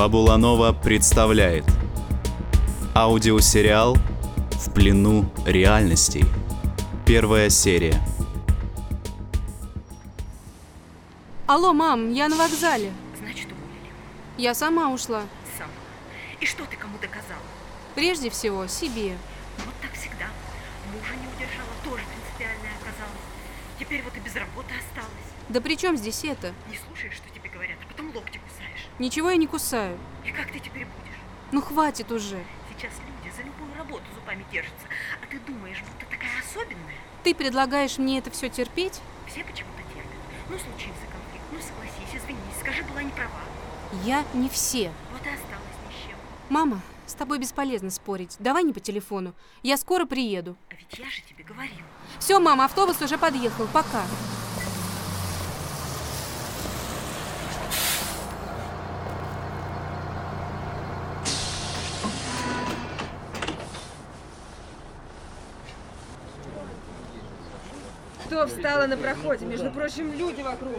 Фабула Нова представляет Аудиосериал «В плену реальностей». Первая серия. Алло, мам, я на вокзале. Значит, уволили. Я сама ушла. Сам. И что ты кому доказала? Прежде всего, себе. Вот так всегда. Мужа не удержала, тоже принципиальная оказалась. Теперь вот и без работы осталась. Да при чем здесь это? Не слушаешь, что тебе говорят, а потом локти кусаешь. Ничего я не кусаю. И как ты теперь будешь? Ну хватит уже. Сейчас люди за любую работу зубами держатся, а ты думаешь, будто такая особенная? Ты предлагаешь мне это все терпеть? Все почему-то терпят. Ну, случился конфликт, ну согласись, извинись, скажи, была не права. Я не все. Вот и осталась ни с чем. Мама, с тобой бесполезно спорить. Давай не по телефону. Я скоро приеду. А ведь я же тебе говорила. Все, мама, автобус уже подъехал. Пока. Кто встала на проходе? Между прочим, люди вокруг.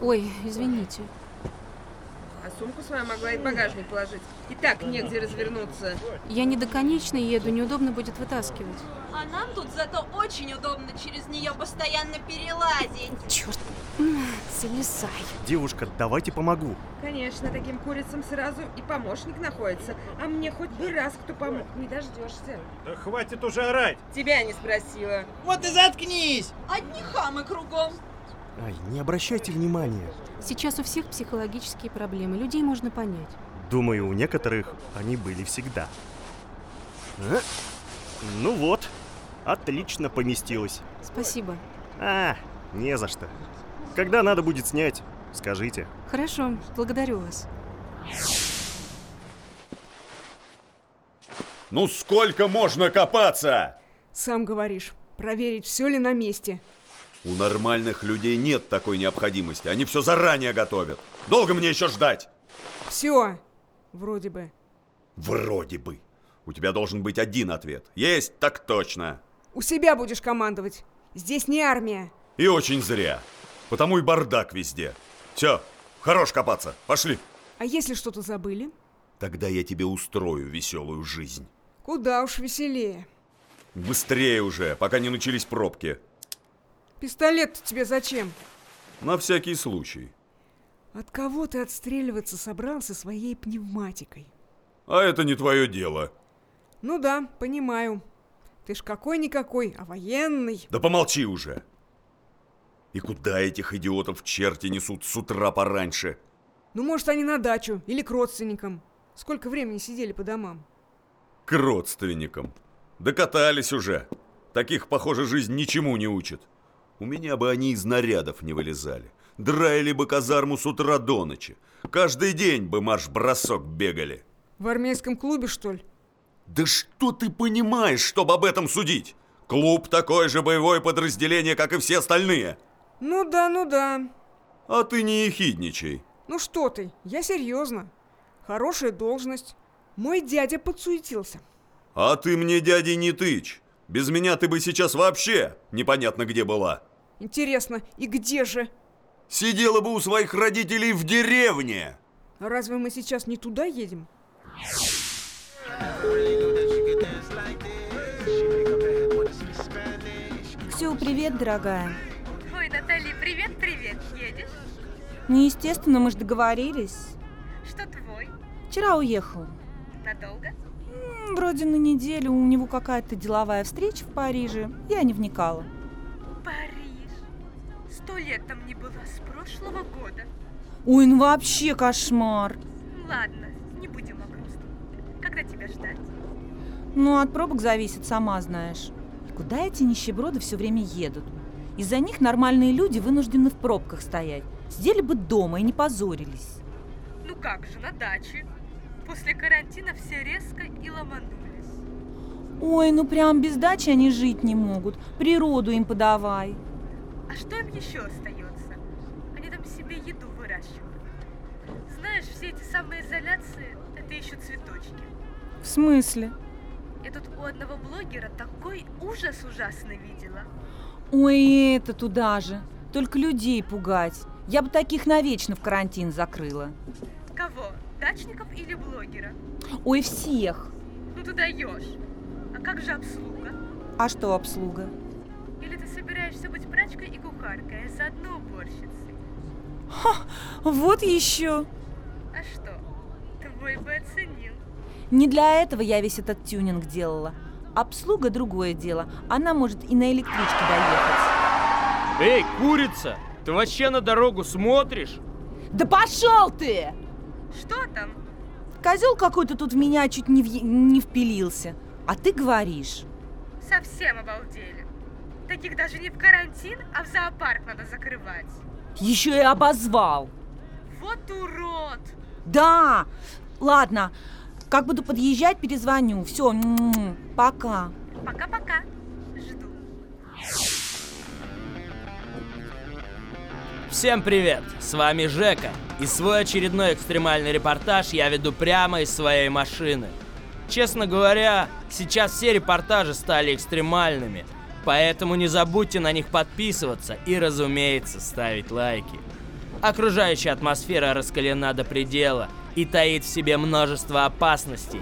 Ой, извините. А сумку свою могла и в багажник положить. И так негде развернуться. Я не до конечной еду, неудобно будет вытаскивать. А нам тут зато очень удобно через нее постоянно перелазить. Черт. Залезай. Девушка, давайте помогу. Конечно, таким курицам сразу и помощник находится. А мне хоть бы раз кто помог, не дождешься. Да хватит уже орать! Тебя не спросила. Вот и заткнись! Одни хамы кругом. Ай, не обращайте внимания. Сейчас у всех психологические проблемы. Людей можно понять. Думаю, у некоторых они были всегда. А? Ну вот, отлично поместилось. Спасибо. А, не за что. Когда надо будет снять, скажите. Хорошо, благодарю вас. Ну сколько можно копаться? Сам говоришь, проверить, все ли на месте. У нормальных людей нет такой необходимости. Они все заранее готовят. Долго мне еще ждать? Все. Вроде бы. Вроде бы. У тебя должен быть один ответ. Есть, так точно. У себя будешь командовать. Здесь не армия. И очень зря. Потому и бардак везде. Все, хорош копаться. Пошли. А если что-то забыли? Тогда я тебе устрою веселую жизнь. Куда уж веселее. Быстрее уже, пока не начались пробки. Пистолет тебе зачем? На всякий случай. От кого ты отстреливаться собрался своей пневматикой? А это не твое дело. Ну да, понимаю. Ты ж какой-никакой, а военный. Да помолчи уже. И куда этих идиотов черти несут с утра пораньше? Ну, может, они на дачу или к родственникам. Сколько времени сидели по домам? К родственникам. Докатались уже. Таких, похоже, жизнь ничему не учит. У меня бы они из нарядов не вылезали. Драили бы казарму с утра до ночи. Каждый день бы марш-бросок бегали. В армейском клубе, что ли? Да что ты понимаешь, чтобы об этом судить? Клуб такое же боевое подразделение, как и все остальные. Ну да, ну да. А ты не ехидничай. Ну что ты, я серьезно. Хорошая должность. Мой дядя подсуетился. А ты мне, дяди, не тычь. Без меня ты бы сейчас вообще непонятно где была. Интересно, и где же? Сидела бы у своих родителей в деревне. Разве мы сейчас не туда едем? Ксю, привет, дорогая. Натали, привет-привет. Едешь? Ну, естественно, мы же договорились. Что твой? Вчера уехал. Надолго? М, Вроде на неделю, у него какая-то деловая встреча в Париже. Я не вникала. Париж. Сто лет там не было с прошлого года. Ой, ну вообще кошмар. Ладно, не будем о грустном. Когда тебя ждать? Ну, от пробок зависит, сама знаешь. И куда эти нищеброды все время едут? Из-за них нормальные люди вынуждены в пробках стоять. Сидели бы дома и не позорились. Ну как же, на даче. После карантина все резко и ломанулись. Ой, ну прям без дачи они жить не могут. Природу им подавай. А что им еще остается? Они там себе еду выращивают. Знаешь, все эти самоизоляции – это еще цветочки. В смысле? Я тут у одного блогера такой ужас ужасный видела. Ой, это туда же. Только людей пугать. Я бы таких навечно в карантин закрыла. Кого? неудачников или блогера? Ой, всех. Ну ты даешь. А как же обслуга? А что обслуга? Или ты собираешься быть прачкой и кухаркой, а заодно уборщицей? Вот еще. А что? Твой бы оценил. Не для этого я весь этот тюнинг делала. Обслуга другое дело. Она может и на электричке доехать. Эй, курица! Ты вообще на дорогу смотришь? Да пошел ты! Что там? Козел какой-то тут в меня чуть не, въе- не впилился. А ты говоришь. Совсем обалдели. Таких даже не в карантин, а в зоопарк надо закрывать. Еще и обозвал. Вот урод! Да! Ладно, как буду подъезжать, перезвоню. Все, пока. Пока-пока. Жду. Всем привет! С вами Жека. И свой очередной экстремальный репортаж я веду прямо из своей машины. Честно говоря, сейчас все репортажи стали экстремальными, поэтому не забудьте на них подписываться и, разумеется, ставить лайки. Окружающая атмосфера раскалена до предела и таит в себе множество опасностей.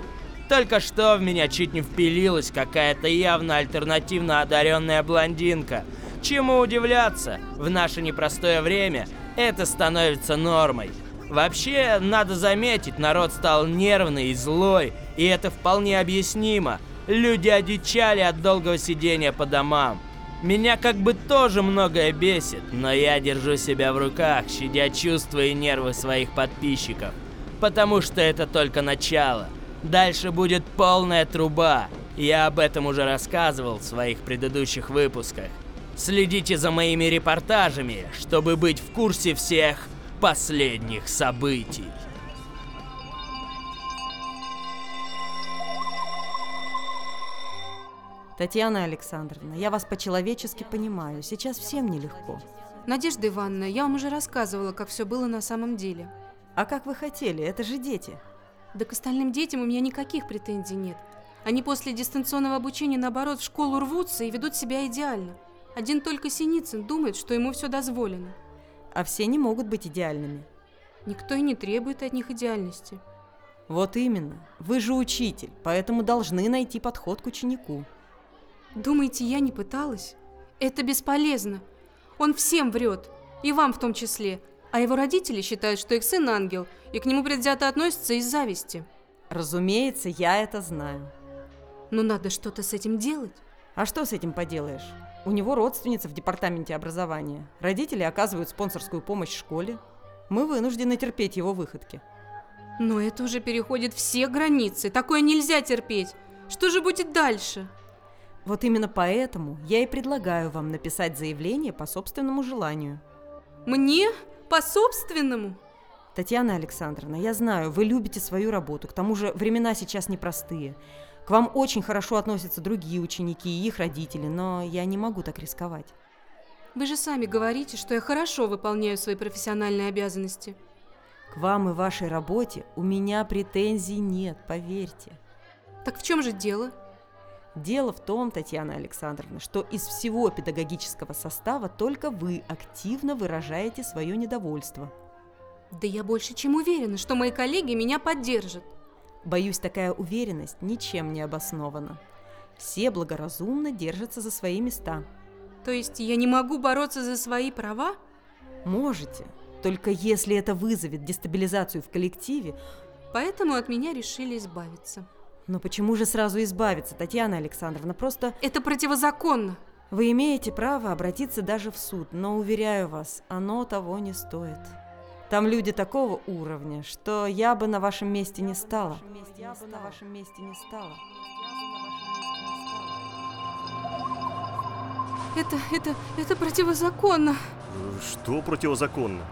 Только что в меня чуть не впилилась какая-то явно альтернативно одаренная блондинка. Чему удивляться? В наше непростое время это становится нормой. Вообще, надо заметить, народ стал нервный и злой, и это вполне объяснимо. Люди одичали от долгого сидения по домам. Меня как бы тоже многое бесит, но я держу себя в руках, щадя чувства и нервы своих подписчиков. Потому что это только начало. Дальше будет полная труба. Я об этом уже рассказывал в своих предыдущих выпусках. Следите за моими репортажами, чтобы быть в курсе всех последних событий. Татьяна Александровна, я вас по-человечески понимаю. Сейчас всем нелегко. Надежда Ивановна, я вам уже рассказывала, как все было на самом деле. А как вы хотели? Это же дети. Да к остальным детям у меня никаких претензий нет. Они после дистанционного обучения, наоборот, в школу рвутся и ведут себя идеально. Один только Синицын думает, что ему все дозволено. А все не могут быть идеальными. Никто и не требует от них идеальности. Вот именно. Вы же учитель, поэтому должны найти подход к ученику. Думаете, я не пыталась? Это бесполезно. Он всем врет, и вам в том числе. А его родители считают, что их сын ангел, и к нему предвзято относятся из зависти. Разумеется, я это знаю. Но надо что-то с этим делать. А что с этим поделаешь? У него родственница в департаменте образования. Родители оказывают спонсорскую помощь школе. Мы вынуждены терпеть его выходки. Но это уже переходит все границы. Такое нельзя терпеть. Что же будет дальше? Вот именно поэтому я и предлагаю вам написать заявление по собственному желанию. Мне? По собственному? Татьяна Александровна, я знаю, вы любите свою работу, к тому же времена сейчас непростые. К вам очень хорошо относятся другие ученики и их родители, но я не могу так рисковать. Вы же сами говорите, что я хорошо выполняю свои профессиональные обязанности. К вам и вашей работе у меня претензий нет, поверьте. Так в чем же дело? Дело в том, Татьяна Александровна, что из всего педагогического состава только вы активно выражаете свое недовольство. Да я больше чем уверена, что мои коллеги меня поддержат. Боюсь, такая уверенность ничем не обоснована. Все благоразумно держатся за свои места. То есть я не могу бороться за свои права? Можете, только если это вызовет дестабилизацию в коллективе. Поэтому от меня решили избавиться. Но почему же сразу избавиться, Татьяна Александровна? Просто Это противозаконно. вы имеете право обратиться даже в суд, но, уверяю вас, оно того не стоит. Там люди такого уровня, что я бы на вашем месте не стала. Я бы на вашем месте не стала. Это, это, это противозаконно. Что противозаконно?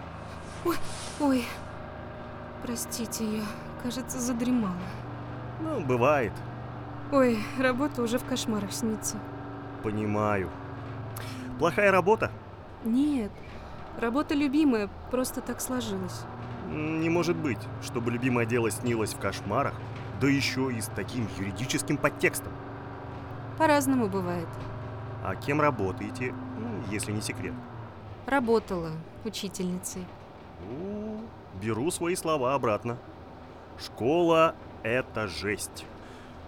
Ой, простите, я, кажется, задремала. Ну, бывает. Ой, работа уже в кошмарах снится. Понимаю. Плохая работа? Нет, работа любимая, просто так сложилось. Не может быть, чтобы любимое дело снилось в кошмарах, да еще и с таким юридическим подтекстом. По-разному бывает. А кем работаете, ну, если не секрет? Работала учительницей. Беру свои слова обратно. Школа — это жесть.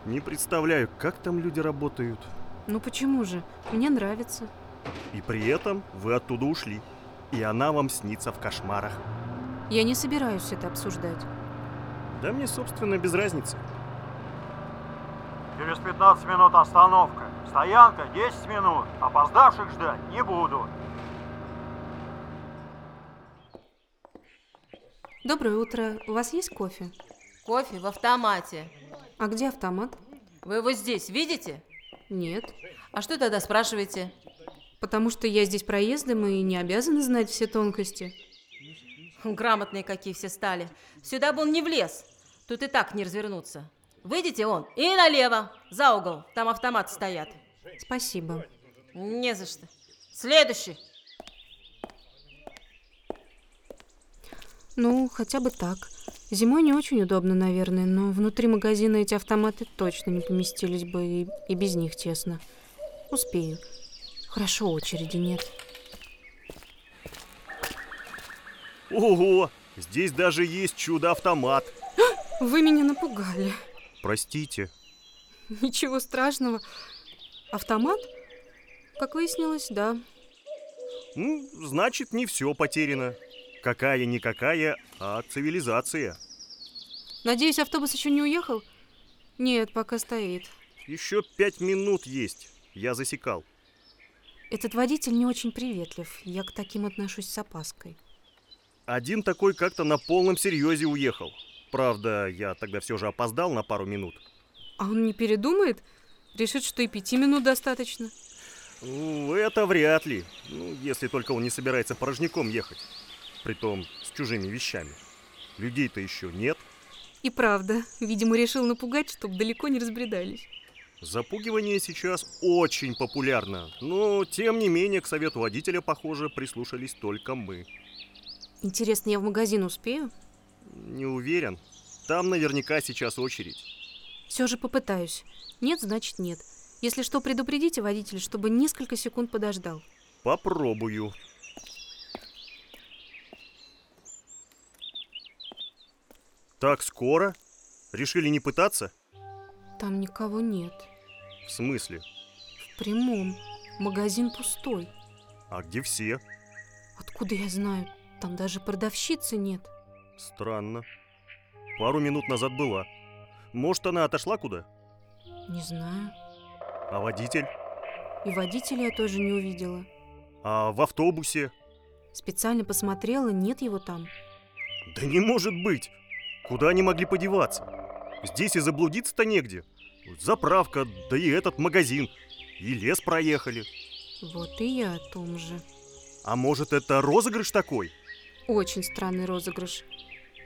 Не представляю, как там люди работают. Ну почему же? Мне нравится. И при этом вы оттуда ушли. И она вам снится в кошмарах. Я не собираюсь это обсуждать. Да мне, собственно, без разницы. Через 15 минут остановка. Стоянка 10 минут. Опоздавших ждать не буду. Доброе утро. У вас есть кофе? Кофе в автомате. А где автомат? Вы его здесь видите? Нет. А что тогда спрашиваете? Потому что я здесь проездом и не обязана знать все тонкости. Грамотные какие все стали. Сюда бы он не влез. Тут и так не развернуться. Выйдите он и налево, за угол. Там автоматы стоят. Спасибо. Не за что. Следующий. Ну, хотя бы так. Зимой не очень удобно, наверное, но внутри магазина эти автоматы точно не поместились бы, и, и без них тесно. Успею. Хорошо, очереди нет. Ого! Здесь даже есть чудо-автомат. Вы меня напугали. Простите. Ничего страшного. Автомат? Как выяснилось, да. Ну, значит, не все потеряно. Какая-никакая, а цивилизация. Надеюсь, автобус еще не уехал? Нет, пока стоит. Еще пять минут есть. Я засекал. Этот водитель не очень приветлив. Я к таким отношусь с опаской. Один такой как-то на полном серьезе уехал. Правда, я тогда все же опоздал на пару минут. А он не передумает? Решит, что и пяти минут достаточно? Ну, это вряд ли. Ну, если только он не собирается порожняком ехать. Притом с чужими вещами. Людей-то еще нет. И правда, видимо, решил напугать, чтобы далеко не разбредались. Запугивание сейчас очень популярно, но тем не менее к совету водителя, похоже, прислушались только мы. Интересно, я в магазин успею? Не уверен. Там наверняка сейчас очередь. Все же попытаюсь. Нет, значит нет. Если что, предупредите водителя, чтобы несколько секунд подождал. Попробую. Так скоро? Решили не пытаться? Там никого нет. В смысле? В прямом. Магазин пустой. А где все? Откуда я знаю? Там даже продавщицы нет. Странно. Пару минут назад была. Может, она отошла куда? Не знаю. А водитель? И водителя я тоже не увидела. А в автобусе? Специально посмотрела, нет его там. Да не может быть! Куда они могли подеваться? Здесь и заблудиться-то негде. Заправка, да и этот магазин. И лес проехали. Вот и я о том же. А может, это розыгрыш такой? Очень странный розыгрыш.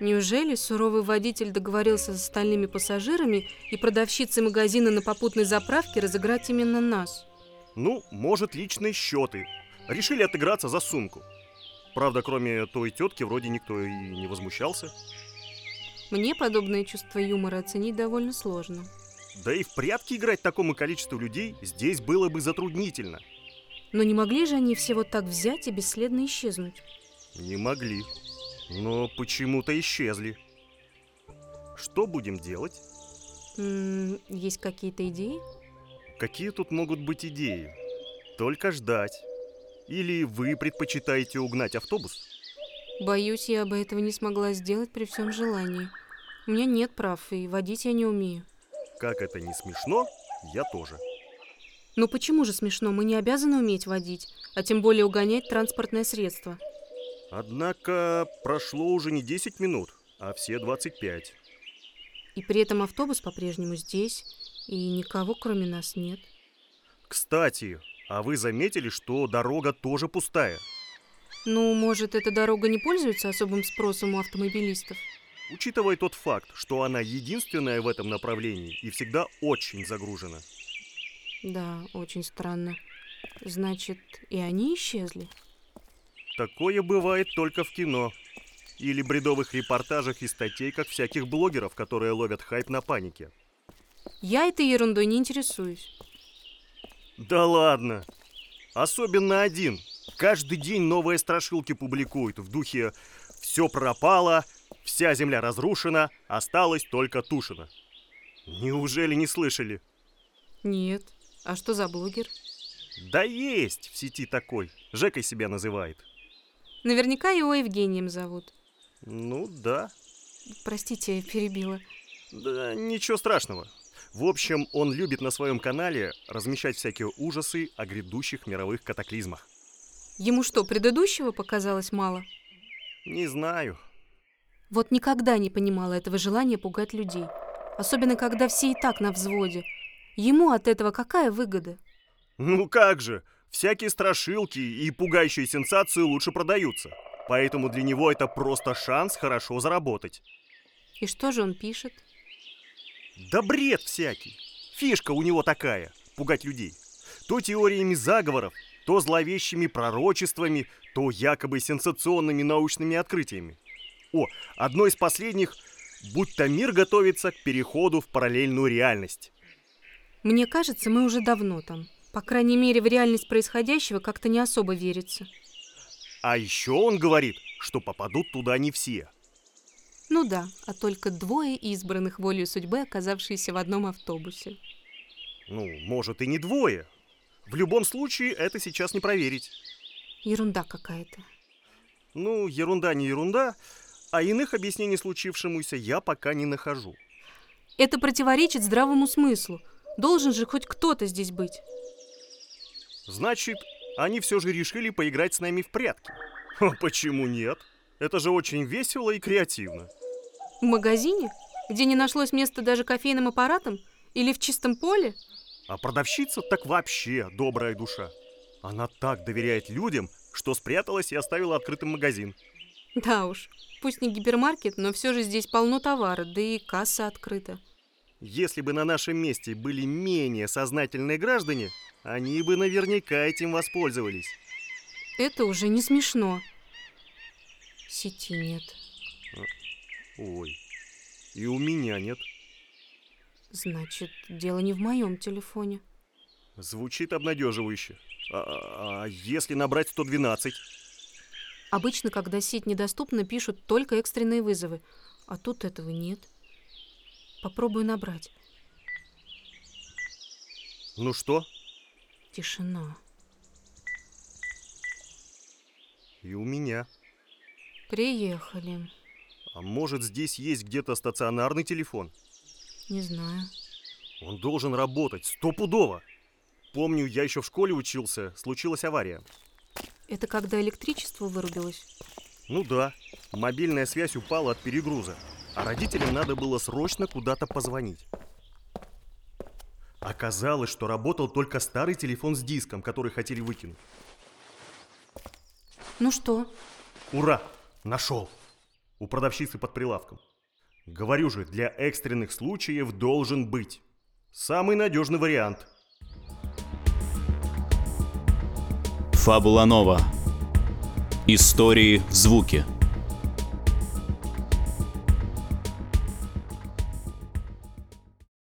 Неужели суровый водитель договорился с остальными пассажирами и продавщицей магазина на попутной заправке разыграть именно нас? Ну, может, личные счеты. Решили отыграться за сумку. Правда, кроме той тетки, вроде никто и не возмущался. Мне подобное чувство юмора оценить довольно сложно. Да и в прятки играть такому количеству людей здесь было бы затруднительно. Но не могли же они все вот так взять и бесследно исчезнуть? Не могли. Но почему-то исчезли. Что будем делать? М -м, есть какие-то идеи? Какие тут могут быть идеи? Только ждать. Или вы предпочитаете угнать автобус? Боюсь, я бы этого не смогла сделать при всем желании. У меня нет прав, и водить я не умею. Как это не смешно, я тоже. Но почему же смешно? Мы не обязаны уметь водить, а тем более угонять транспортное средство. Однако прошло уже не 10 минут, а все 25. И при этом автобус по-прежнему здесь, и никого кроме нас нет. Кстати, а вы заметили, что дорога тоже пустая? Ну, может, эта дорога не пользуется особым спросом у автомобилистов? Учитывая тот факт, что она единственная в этом направлении и всегда очень загружена. Да, очень странно. Значит, и они исчезли? Такое бывает только в кино. Или бредовых репортажах и статейках всяких блогеров, которые ловят хайп на панике. Я этой ерундой не интересуюсь. Да ладно. Особенно один. Каждый день новые страшилки публикуют в духе «все пропало», Вся земля разрушена, осталась только Тушина. Неужели не слышали? Нет. А что за блогер? Да есть в сети такой. Жекой себя называет. Наверняка его Евгением зовут. Ну да. Простите, перебила. Да ничего страшного. В общем, он любит на своем канале размещать всякие ужасы о грядущих мировых катаклизмах. Ему что, предыдущего показалось мало? Не знаю. Вот никогда не понимала этого желания пугать людей. Особенно, когда все и так на взводе. Ему от этого какая выгода? Ну как же, всякие страшилки и пугающие сенсации лучше продаются. Поэтому для него это просто шанс хорошо заработать. И что же он пишет? Да бред всякий. Фишка у него такая – пугать людей. То теориями заговоров, то зловещими пророчествами, то якобы сенсационными научными открытиями. О, одно из последних – будто мир готовится к переходу в параллельную реальность. Мне кажется, мы уже давно там. По крайней мере, в реальность происходящего как-то не особо верится. А еще он говорит, что попадут туда не все. Ну да, а только двое избранных волей судьбы, оказавшиеся в одном автобусе. Ну, может и не двое. В любом случае, это сейчас не проверить. Ерунда какая-то. Ну, ерунда не ерунда, а иных объяснений случившемуся я пока не нахожу. Это противоречит здравому смыслу. Должен же хоть кто-то здесь быть. Значит, они все же решили поиграть с нами в прятки. А почему нет? Это же очень весело и креативно. В магазине? Где не нашлось места даже кофейным аппаратам? Или в чистом поле? А продавщица так вообще добрая душа. Она так доверяет людям, что спряталась и оставила открытым магазин. Да уж, пусть не гипермаркет, но все же здесь полно товара, да и касса открыта. Если бы на нашем месте были менее сознательные граждане, они бы наверняка этим воспользовались. Это уже не смешно. Сети нет. Ой, и у меня нет. Значит, дело не в моем телефоне. Звучит обнадеживающе. А, а если набрать 112? Обычно, когда сеть недоступна, пишут только экстренные вызовы. А тут этого нет. Попробую набрать. Ну что? Тишина. И у меня. Приехали. А может, здесь есть где-то стационарный телефон? Не знаю. Он должен работать, стопудово. Помню, я еще в школе учился, случилась авария. Это когда электричество вырубилось? Ну да, мобильная связь упала от перегруза, а родителям надо было срочно куда-то позвонить. Оказалось, что работал только старый телефон с диском, который хотели выкинуть. Ну что? Ура! Нашел! У продавщицы под прилавком. Говорю же, для экстренных случаев должен быть. Самый надежный вариант. Фабула Нова. Истории в звуке.